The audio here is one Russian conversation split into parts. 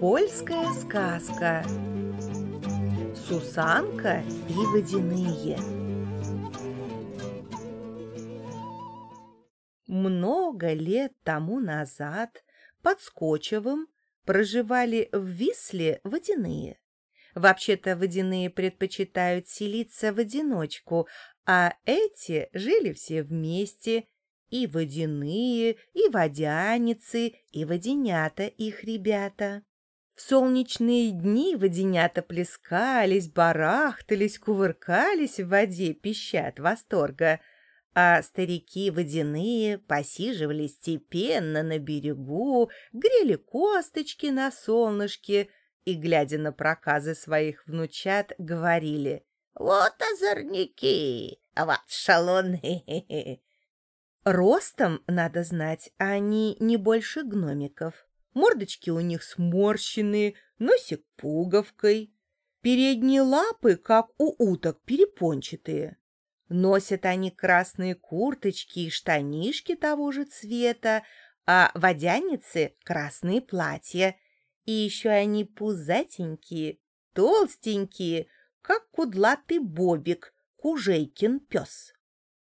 Польская сказка Сусанка и водяные Много лет тому назад под Скотчевым проживали в Висле водяные. Вообще-то водяные предпочитают селиться в одиночку, а эти жили все вместе, и водяные, и водяницы, и водянята их ребята. Солнечные дни водянята плескались, барахтались, кувыркались в воде, пища от восторга, а старики водяные посиживали степенно на берегу, грели косточки на солнышке и, глядя на проказы своих внучат, говорили «Вот озорники, вот шалуны!» Ростом, надо знать, они не больше гномиков. Мордочки у них сморщенные, носик пуговкой. Передние лапы, как у уток, перепончатые. Носят они красные курточки и штанишки того же цвета, а водяницы — красные платья. И еще они пузатенькие, толстенькие, как кудлатый бобик, кужейкин пес.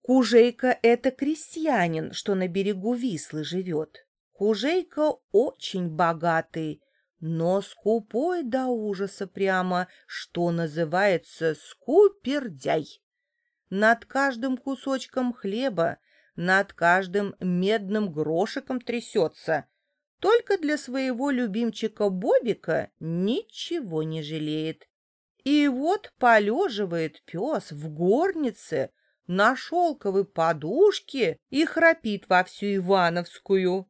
Кужейка — это крестьянин, что на берегу Вислы живет. Кужейка очень богатый, но скупой до ужаса прямо, что называется скупердяй. Над каждым кусочком хлеба, над каждым медным грошиком трясется. Только для своего любимчика Бобика ничего не жалеет. И вот полеживает пес в горнице, на шелковой подушке и храпит во всю Ивановскую.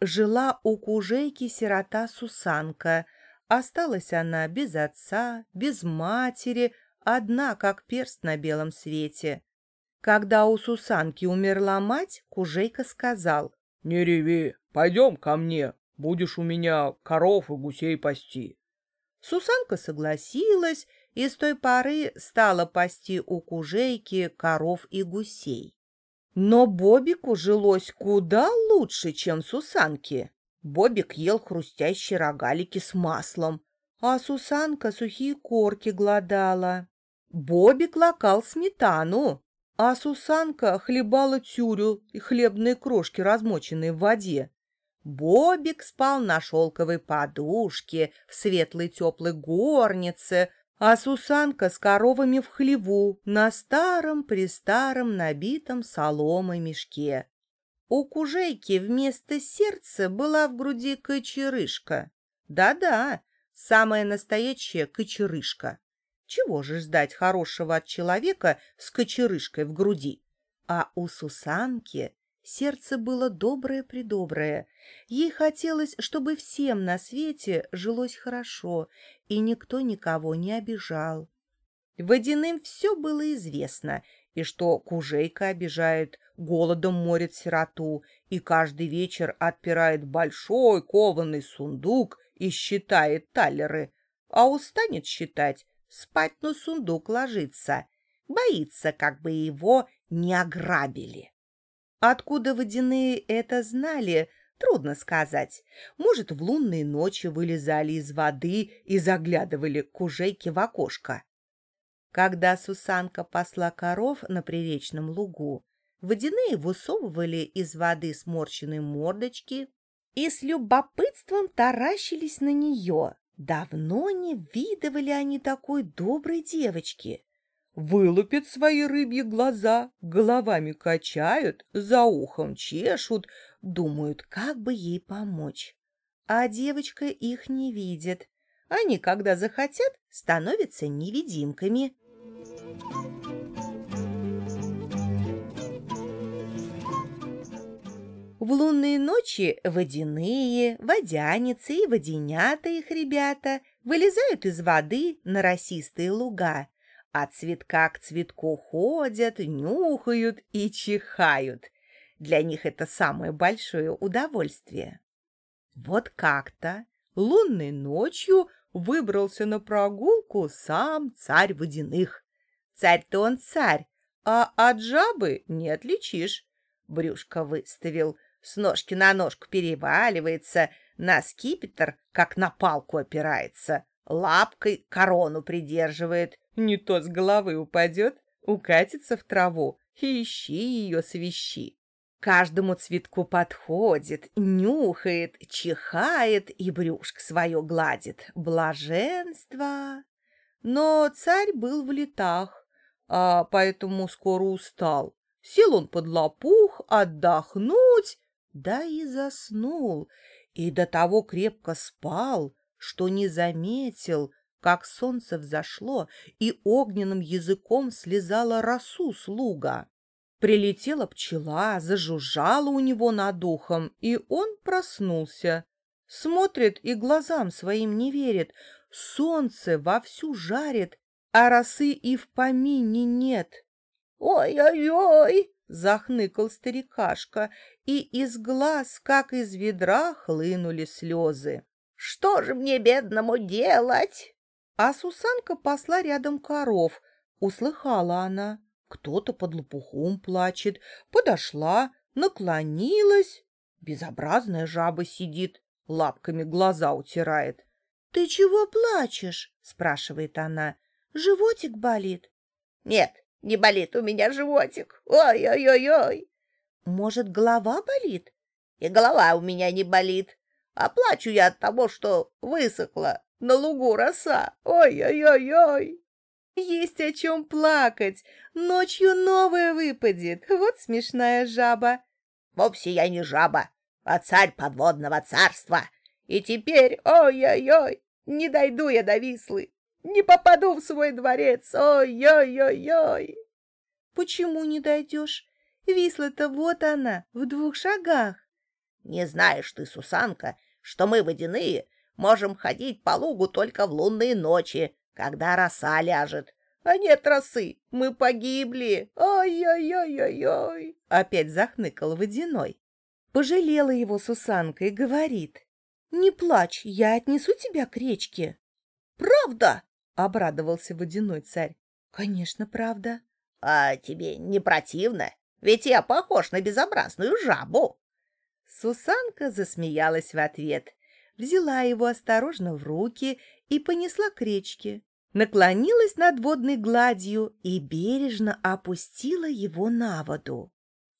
Жила у кужейки сирота Сусанка. Осталась она без отца, без матери, одна, как перст на белом свете. Когда у Сусанки умерла мать, кужейка сказал, «Не реви, пойдем ко мне, Будешь у меня коров и гусей пасти. Сусанка согласилась и с той поры стала пасти у кужейки коров и гусей. Но Бобику жилось куда лучше, чем Сусанке. Бобик ел хрустящие рогалики с маслом, а Сусанка сухие корки глодала. Бобик лакал сметану, а Сусанка хлебала тюрю и хлебные крошки, размоченные в воде. Бобик спал на шелковой подушке в светлой теплой горнице, а Сусанка с коровами в хлеву на старом-престаром набитом соломой мешке. У кужейки вместо сердца была в груди кочерышка. Да-да, самая настоящая кочерышка. Чего же ждать хорошего от человека с кочерышкой в груди? А у Сусанки Сердце было доброе-предоброе. Ей хотелось, чтобы всем на свете жилось хорошо, и никто никого не обижал. Водяным все было известно, и что кужейка обижает, голодом морит сироту, и каждый вечер отпирает большой кованый сундук и считает талеры, а устанет считать, спать на сундук ложится, боится, как бы его не ограбили. Откуда водяные это знали, трудно сказать. Может, в лунные ночи вылезали из воды и заглядывали к кужейке в окошко. Когда Сусанка пасла коров на приречном лугу, водяные высовывали из воды сморщенные мордочки и с любопытством таращились на нее. Давно не видывали они такой доброй девочки вылупят свои рыбьи глаза, головами качают, за ухом чешут, думают, как бы ей помочь. А девочка их не видит. Они, когда захотят, становятся невидимками. В лунные ночи водяные, водяницы и водянята их ребята вылезают из воды на росистые луга от цветка к цветку ходят, нюхают и чихают. Для них это самое большое удовольствие. Вот как-то лунной ночью выбрался на прогулку сам царь водяных. Царь-то он царь, а от жабы не отличишь. брюшко выставил, с ножки на ножку переваливается, на скипетр, как на палку опирается, лапкой корону придерживает, не то с головы упадет, укатится в траву, ищи ее свищи. Каждому цветку подходит, нюхает, чихает и брюшко свое гладит. Блаженство! Но царь был в летах, а поэтому скоро устал. Сел он под лопух отдохнуть, да и заснул, и до того крепко спал, что не заметил, как солнце взошло и огненным языком слезала росу с луга. Прилетела пчела, зажужжала у него над ухом, и он проснулся. Смотрит и глазам своим не верит. Солнце вовсю жарит, а росы и в помине нет. «Ой-ой-ой!» — захныкал старикашка, и из глаз, как из ведра, хлынули слезы. «Что же мне, бедному, делать?» А Сусанка пасла рядом коров. Услыхала она. Кто-то под лопухом плачет. Подошла, наклонилась. Безобразная жаба сидит, лапками глаза утирает. — Ты чего плачешь? — спрашивает она. — Животик болит? — Нет, не болит у меня животик. Ой-ой-ой-ой. — Может, голова болит? — И голова у меня не болит. А плачу я от того, что высохла на лугу роса. Ой-ой-ой-ой. Есть о чем плакать. Ночью новая выпадет. Вот смешная жаба. Вовсе я не жаба, а царь подводного царства. И теперь, ой-ой-ой, не дойду я до Вислы. Не попаду в свой дворец. Ой-ой-ой-ой. Почему не дойдешь? Висла-то вот она, в двух шагах. Не знаешь ты, Сусанка, что мы водяные можем ходить по лугу только в лунные ночи, когда роса ляжет. А нет росы, мы погибли. Ой-ой-ой-ой-ой. Опять захныкал водяной. Пожалела его Сусанка и говорит. Не плачь, я отнесу тебя к речке. Правда? Обрадовался водяной царь. Конечно, правда. А тебе не противно? Ведь я похож на безобразную жабу. Сусанка засмеялась в ответ, взяла его осторожно в руки и понесла к речке наклонилась над водной гладью и бережно опустила его на воду.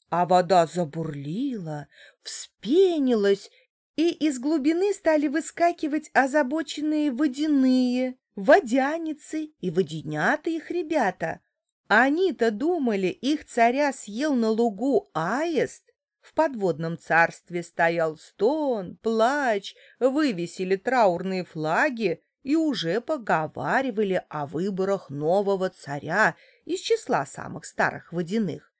А вода забурлила, вспенилась, и из глубины стали выскакивать озабоченные водяные, водяницы и водянята их ребята. Они-то думали, их царя съел на лугу аист. В подводном царстве стоял стон, плач, вывесили траурные флаги, и уже поговаривали о выборах нового царя из числа самых старых водяных.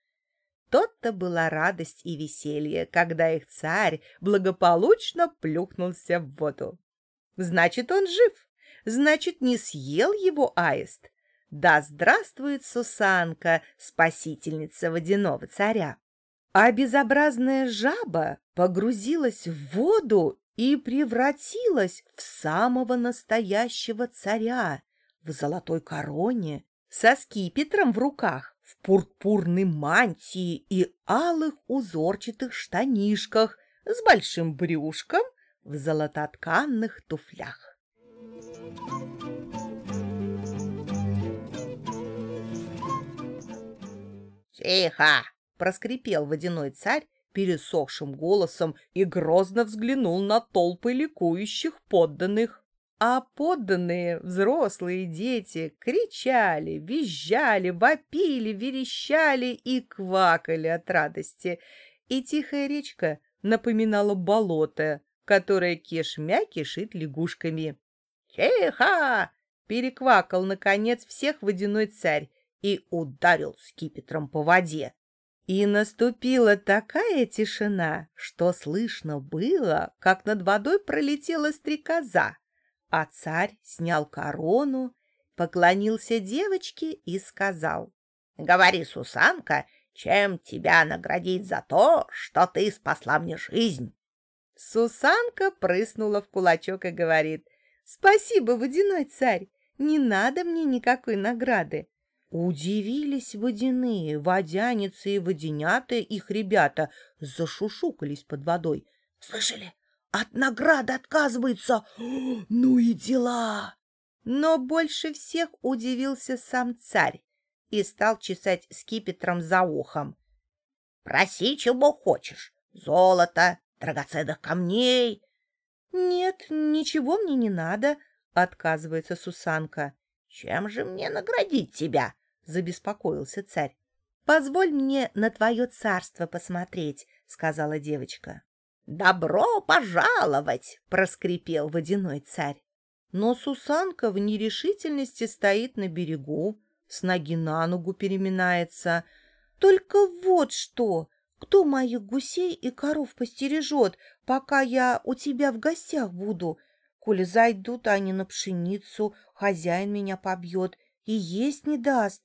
Тот-то была радость и веселье, когда их царь благополучно плюхнулся в воду. Значит, он жив, значит, не съел его аист. Да здравствует Сусанка, спасительница водяного царя! А безобразная жаба погрузилась в воду и превратилась в самого настоящего царя в золотой короне, со скипетром в руках, в пурпурной мантии и алых узорчатых штанишках, с большим брюшком в золототканных туфлях. «Тихо!» — проскрипел водяной царь пересохшим голосом и грозно взглянул на толпы ликующих подданных. А подданные, взрослые дети, кричали, визжали, вопили, верещали и квакали от радости. И тихая речка напоминала болото, которое кишмя кишит лягушками. «Тихо!» — переквакал, наконец, всех водяной царь и ударил скипетром по воде. И наступила такая тишина, что слышно было, как над водой пролетела стрекоза, а царь снял корону, поклонился девочке и сказал, «Говори, Сусанка, чем тебя наградить за то, что ты спасла мне жизнь?» Сусанка прыснула в кулачок и говорит, «Спасибо, водяной царь, не надо мне никакой награды. Удивились водяные, водяницы и водянята, их ребята, зашушукались под водой. «Слышали? От награды отказывается! Ну и дела!» Но больше всех удивился сам царь и стал чесать скипетром за ухом. «Проси, чего хочешь. Золото, драгоценных камней». «Нет, ничего мне не надо», — отказывается Сусанка. «Чем же мне наградить тебя?» — забеспокоился царь. «Позволь мне на твое царство посмотреть», — сказала девочка. «Добро пожаловать!» — проскрипел водяной царь. Но Сусанка в нерешительности стоит на берегу, с ноги на ногу переминается. «Только вот что! Кто моих гусей и коров постережет, пока я у тебя в гостях буду? Коли зайдут они на пшеницу, хозяин меня побьет и есть не даст».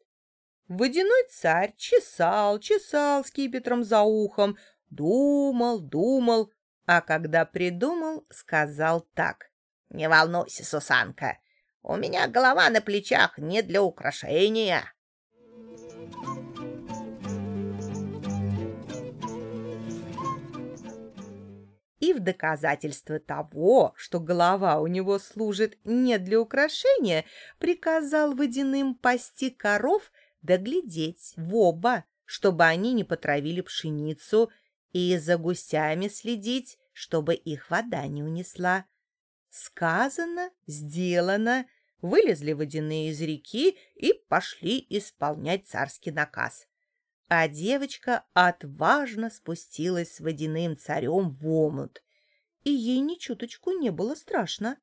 Водяной царь чесал, чесал скипетром за ухом, думал, думал, а когда придумал, сказал так. «Не волнуйся, Сусанка, у меня голова на плечах не для украшения». В доказательство того, что голова у него служит не для украшения, приказал водяным пасти коров доглядеть в оба, чтобы они не потравили пшеницу, и за гусями следить, чтобы их вода не унесла. Сказано, сделано, вылезли водяные из реки и пошли исполнять царский наказ. А девочка отважно спустилась с водяным царем в омут, и ей ни чуточку не было страшно.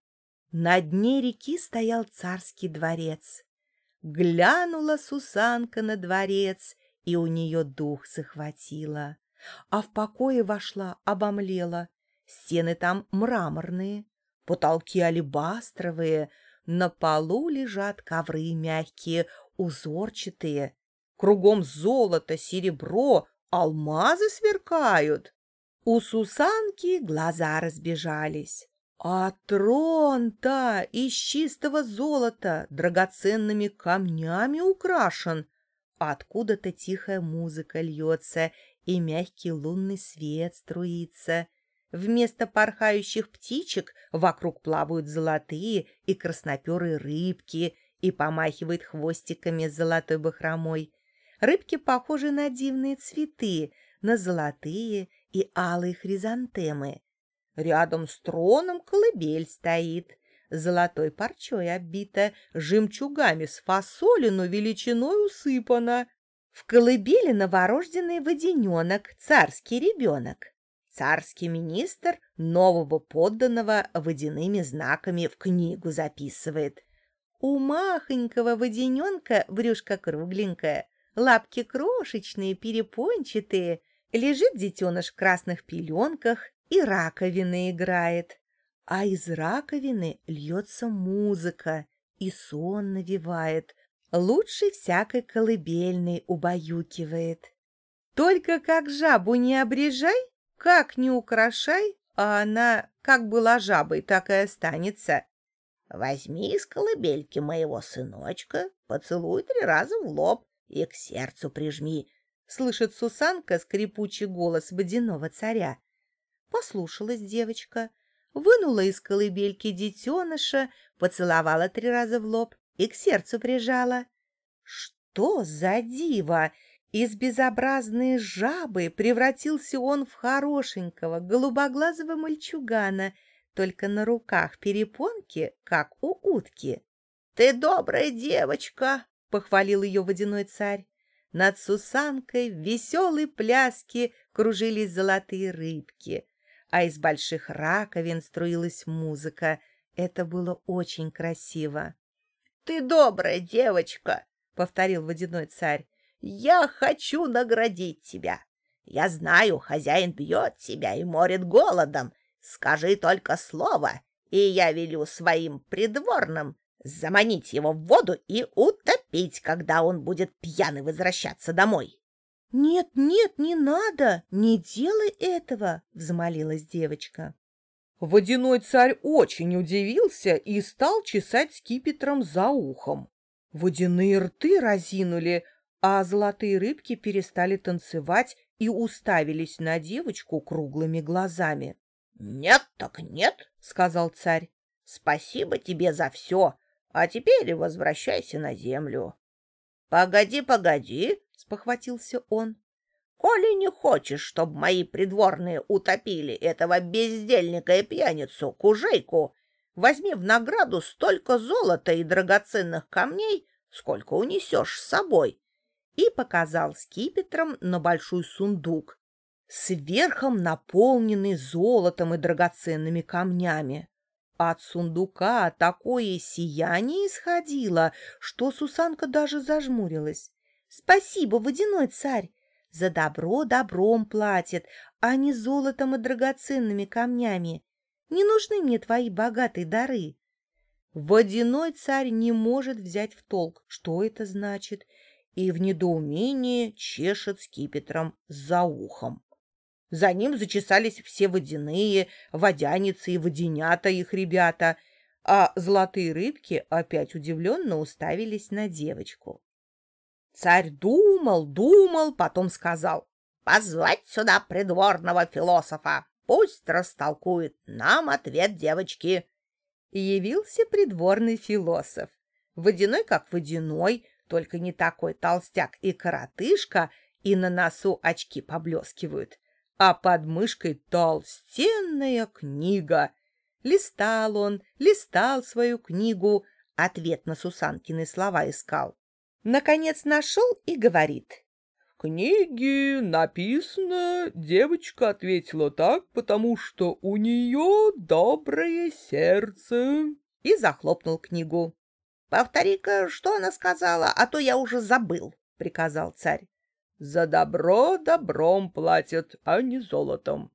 На дне реки стоял царский дворец. Глянула Сусанка на дворец, и у нее дух захватило. А в покое вошла, обомлела. Стены там мраморные, потолки алебастровые, на полу лежат ковры мягкие, узорчатые. Кругом золото, серебро, алмазы сверкают. У Сусанки глаза разбежались. А трон-то из чистого золота, драгоценными камнями украшен. Откуда-то тихая музыка льется, и мягкий лунный свет струится. Вместо порхающих птичек вокруг плавают золотые и красноперые рыбки и помахивают хвостиками с золотой бахромой. Рыбки похожи на дивные цветы, на золотые и алые хризантемы. Рядом с троном колыбель стоит, золотой парчой оббита, жемчугами с фасолину величиной усыпана. В колыбели новорожденный водененок, царский ребенок. Царский министр нового подданного водяными знаками в книгу записывает. У махонького водяненка брюшко кругленькое, лапки крошечные, перепончатые, лежит детеныш в красных пеленках и раковины играет. А из раковины льется музыка, и сон навевает, лучше всякой колыбельной убаюкивает. Только как жабу не обрежай, как не украшай, а она как была жабой, так и останется. Возьми из колыбельки моего сыночка, поцелуй три раза в лоб и к сердцу прижми. Слышит Сусанка скрипучий голос водяного царя. Послушалась девочка, вынула из колыбельки детеныша, поцеловала три раза в лоб и к сердцу прижала. Что за диво! Из безобразной жабы превратился он в хорошенького, голубоглазого мальчугана, только на руках перепонки, как у утки. — Ты добрая девочка! — похвалил ее водяной царь. Над Сусанкой в веселой пляске кружились золотые рыбки, а из больших раковин струилась музыка. Это было очень красиво. — Ты добрая девочка! — повторил водяной царь. Я хочу наградить тебя. Я знаю, хозяин бьет тебя и морит голодом. Скажи только слово, и я велю своим придворным заманить его в воду и утопить, когда он будет пьяный возвращаться домой. — Нет, нет, не надо, не делай этого, — взмолилась девочка. Водяной царь очень удивился и стал чесать скипетром за ухом. Водяные рты разинули, а золотые рыбки перестали танцевать и уставились на девочку круглыми глазами. — Нет так нет, — сказал царь. — Спасибо тебе за все, а теперь возвращайся на землю. — Погоди, погоди, — спохватился он. — Коли не хочешь, чтобы мои придворные утопили этого бездельника и пьяницу, кужейку, возьми в награду столько золота и драгоценных камней, сколько унесешь с собой, и показал скипетром на большой сундук, сверхом наполненный золотом и драгоценными камнями. От сундука такое сияние исходило, что Сусанка даже зажмурилась. — Спасибо, водяной царь! За добро добром платит, а не золотом и драгоценными камнями. Не нужны мне твои богатые дары. Водяной царь не может взять в толк, что это значит, и в недоумении чешет скипетром за ухом. За ним зачесались все водяные, водяницы и водянята их ребята, а золотые рыбки опять удивленно уставились на девочку. Царь думал, думал, потом сказал, «Позвать сюда придворного философа, пусть растолкует нам ответ девочки». И явился придворный философ, водяной как водяной, только не такой толстяк и коротышка, и на носу очки поблескивают, а под мышкой толстенная книга. Листал он, листал свою книгу, ответ на Сусанкины слова искал. Наконец нашел и говорит. В книге написано, девочка ответила так, потому что у нее доброе сердце. И захлопнул книгу. «Повтори-ка, что она сказала, а то я уже забыл», — приказал царь. «За добро добром платят, а не золотом».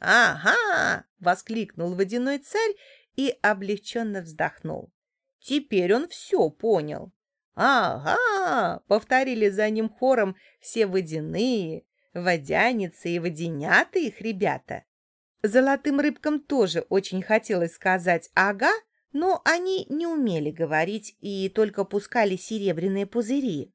«Ага!» — воскликнул водяной царь и облегченно вздохнул. Теперь он все понял. «Ага!» — повторили за ним хором все водяные, водяницы и водянята их ребята. Золотым рыбкам тоже очень хотелось сказать «ага», но они не умели говорить и только пускали серебряные пузыри.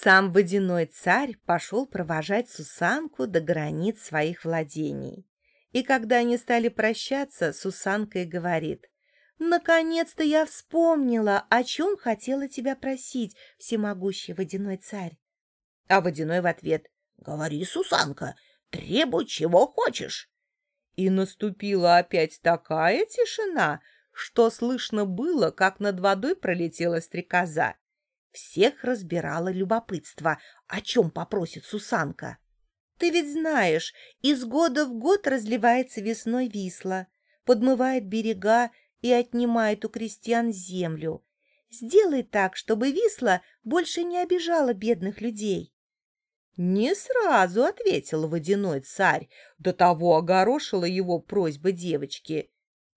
Сам водяной царь пошел провожать Сусанку до границ своих владений. И когда они стали прощаться, Сусанка и говорит, «Наконец-то я вспомнила, о чем хотела тебя просить, всемогущий водяной царь». А водяной в ответ, «Говори, Сусанка, требуй, чего хочешь». И наступила опять такая тишина, что слышно было, как над водой пролетела стрекоза. Всех разбирало любопытство, о чем попросит Сусанка. Ты ведь знаешь, из года в год разливается весной висла, подмывает берега и отнимает у крестьян землю. Сделай так, чтобы висла больше не обижала бедных людей. Не сразу ответил водяной царь, до того огорошила его просьба девочки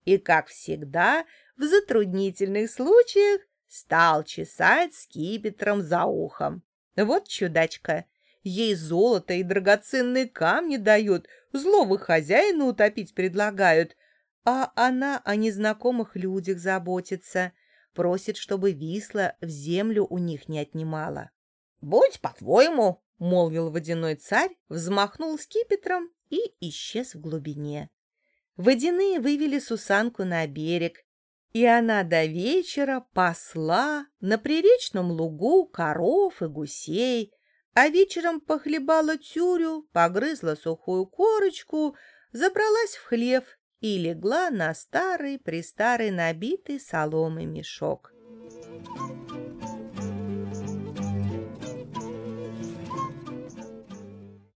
и, как всегда, в затруднительных случаях стал чесать скипетром за ухом. Вот чудачка, ей золото и драгоценные камни дают, злого хозяина утопить предлагают, а она о незнакомых людях заботится, просит, чтобы висла в землю у них не отнимала. — Будь по-твоему, — молвил водяной царь, взмахнул скипетром и исчез в глубине. Водяные вывели Сусанку на берег, и она до вечера пасла на приречном лугу коров и гусей, а вечером похлебала тюрю, погрызла сухую корочку, забралась в хлев и легла на старый-престарый набитый соломой мешок.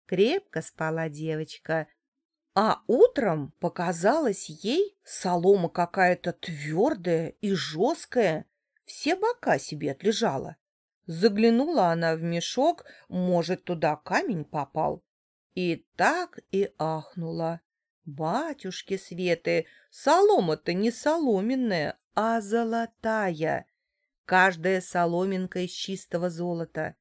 Крепко спала девочка, а утром показалось ей солома какая-то твердая и жесткая, все бока себе отлежала. Заглянула она в мешок, может, туда камень попал. И так и ахнула. Батюшки Светы, солома-то не соломенная, а золотая. Каждая соломинка из чистого золота.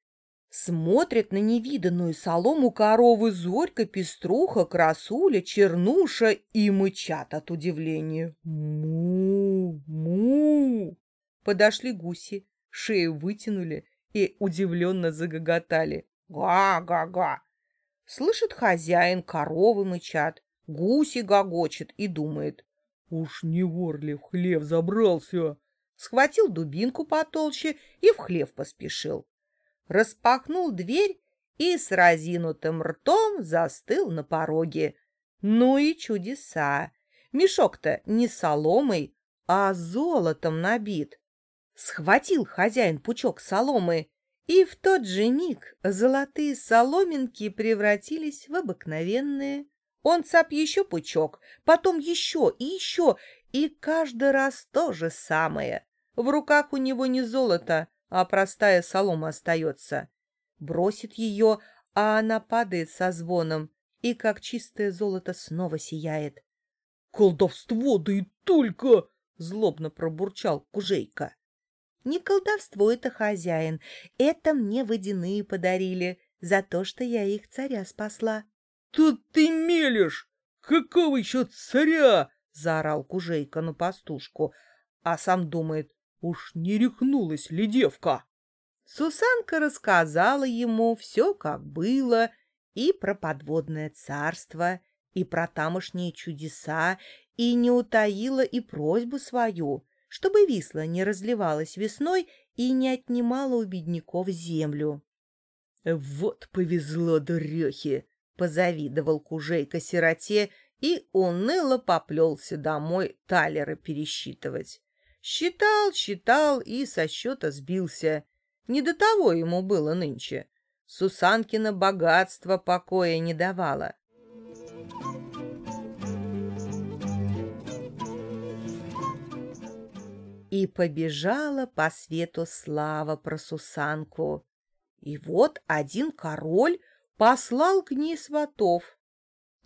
Смотрят на невиданную солому коровы Зорька, Пеструха, Красуля, Чернуша и мычат от удивления. Му, му. Подошли гуси, шеи вытянули и удивленно загоготали. Га-га-га! Слышит хозяин, коровы мычат, гуси гогочет и думает. Уж не вор ли в хлев забрался? Схватил дубинку потолще и в хлев поспешил. Распахнул дверь и с разинутым ртом застыл на пороге. Ну и чудеса! Мешок-то не соломой, а золотом набит. Схватил хозяин пучок соломы, и в тот же миг золотые соломинки превратились в обыкновенные. Он цап еще пучок, потом еще и еще, и каждый раз то же самое. В руках у него не золото, а простая солома остается. Бросит ее, а она падает со звоном, и как чистое золото снова сияет. «Колдовство, да и только!» — злобно пробурчал Кужейка. «Не колдовство это, хозяин, это мне водяные подарили за то, что я их царя спасла». «Тут ты мелешь! Какого еще царя?» — заорал Кужейка на пастушку, а сам думает, уж не рехнулась ли девка? Сусанка рассказала ему все, как было, и про подводное царство, и про тамошние чудеса, и не утаила и просьбу свою, чтобы Висла не разливалась весной и не отнимала у бедняков землю. «Вот повезло дурехе!» — позавидовал Кужейка сироте и уныло поплелся домой талеры пересчитывать. Считал, считал и со счета сбился. Не до того ему было нынче. Сусанкино богатство покоя не давало. И побежала по свету слава про Сусанку. И вот один король послал к ней сватов.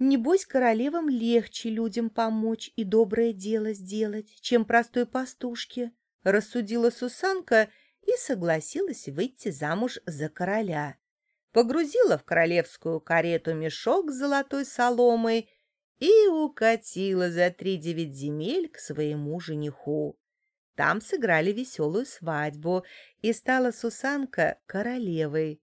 Небось, королевам легче людям помочь и доброе дело сделать, чем простой пастушке, рассудила Сусанка и согласилась выйти замуж за короля. Погрузила в королевскую карету мешок с золотой соломой и укатила за три девять земель к своему жениху. Там сыграли веселую свадьбу, и стала Сусанка королевой.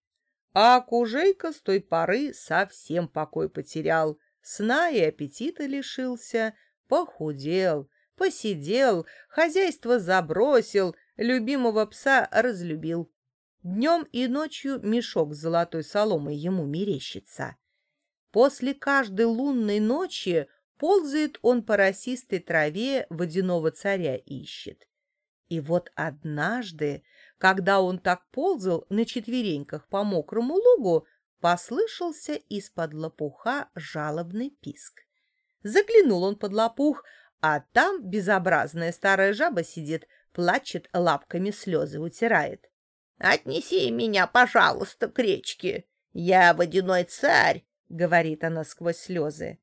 А Кужейка с той поры совсем покой потерял, сна и аппетита лишился, похудел, посидел, хозяйство забросил, любимого пса разлюбил. Днем и ночью мешок с золотой соломой ему мерещится. После каждой лунной ночи ползает он по росистой траве водяного царя ищет. И вот однажды, когда он так ползал на четвереньках по мокрому лугу, послышался из-под лопуха жалобный писк. Заглянул он под лопух, а там безобразная старая жаба сидит, плачет, лапками слезы утирает. «Отнеси меня, пожалуйста, к речке. Я водяной царь», — говорит она сквозь слезы.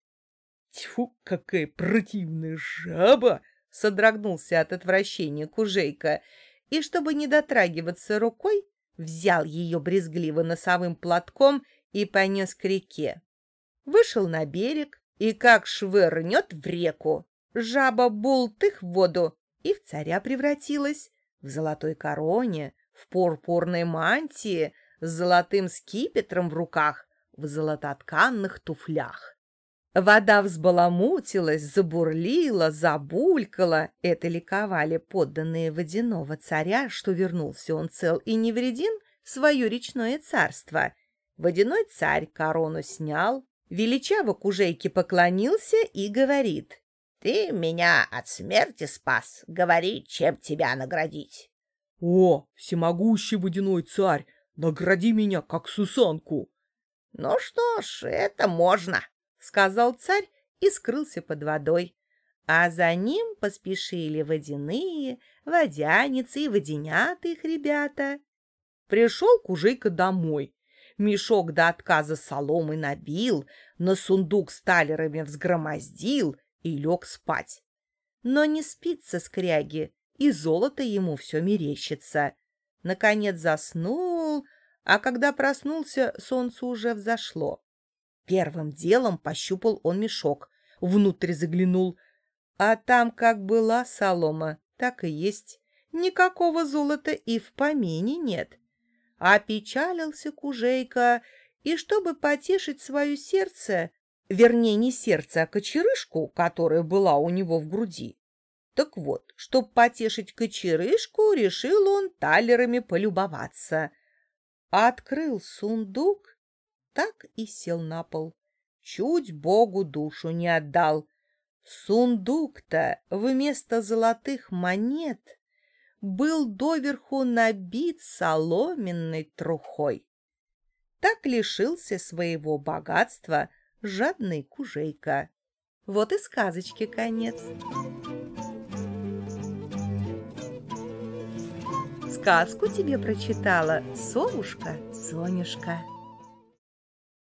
«Тьфу, какая противная жаба!» содрогнулся от отвращения Кужейка, и, чтобы не дотрагиваться рукой, взял ее брезгливо носовым платком и понес к реке. Вышел на берег и как швырнет в реку. Жаба бултых в воду и в царя превратилась, в золотой короне, в пурпурной мантии, с золотым скипетром в руках, в золототканных туфлях. Вода взбаламутилась, забурлила, забулькала. Это ликовали подданные водяного царя, что вернулся он цел и невредим в свое речное царство. Водяной царь корону снял, величаво кужейке поклонился и говорит. «Ты меня от смерти спас, говори, чем тебя наградить». «О, всемогущий водяной царь, награди меня, как Сусанку!» «Ну что ж, это можно», сказал царь и скрылся под водой. А за ним поспешили водяные, водяницы и водянята их ребята. Пришел Кужейка домой. Мешок до отказа соломы набил, на сундук с талерами взгромоздил и лег спать. Но не спится скряги, и золото ему все мерещится. Наконец заснул, а когда проснулся, солнце уже взошло. Первым делом пощупал он мешок, внутрь заглянул, а там как была солома, так и есть. никакого золота и в помине нет. Опечалился Кужейка, и чтобы потешить свое сердце, вернее, не сердце, а кочерышку, которая была у него в груди, так вот, чтобы потешить кочерышку, решил он талерами полюбоваться. Открыл сундук, так и сел на пол. Чуть Богу душу не отдал. Сундук-то вместо золотых монет был доверху набит соломенной трухой. Так лишился своего богатства жадный кужейка. Вот и сказочки конец. Сказку тебе прочитала совушка Сонюшка.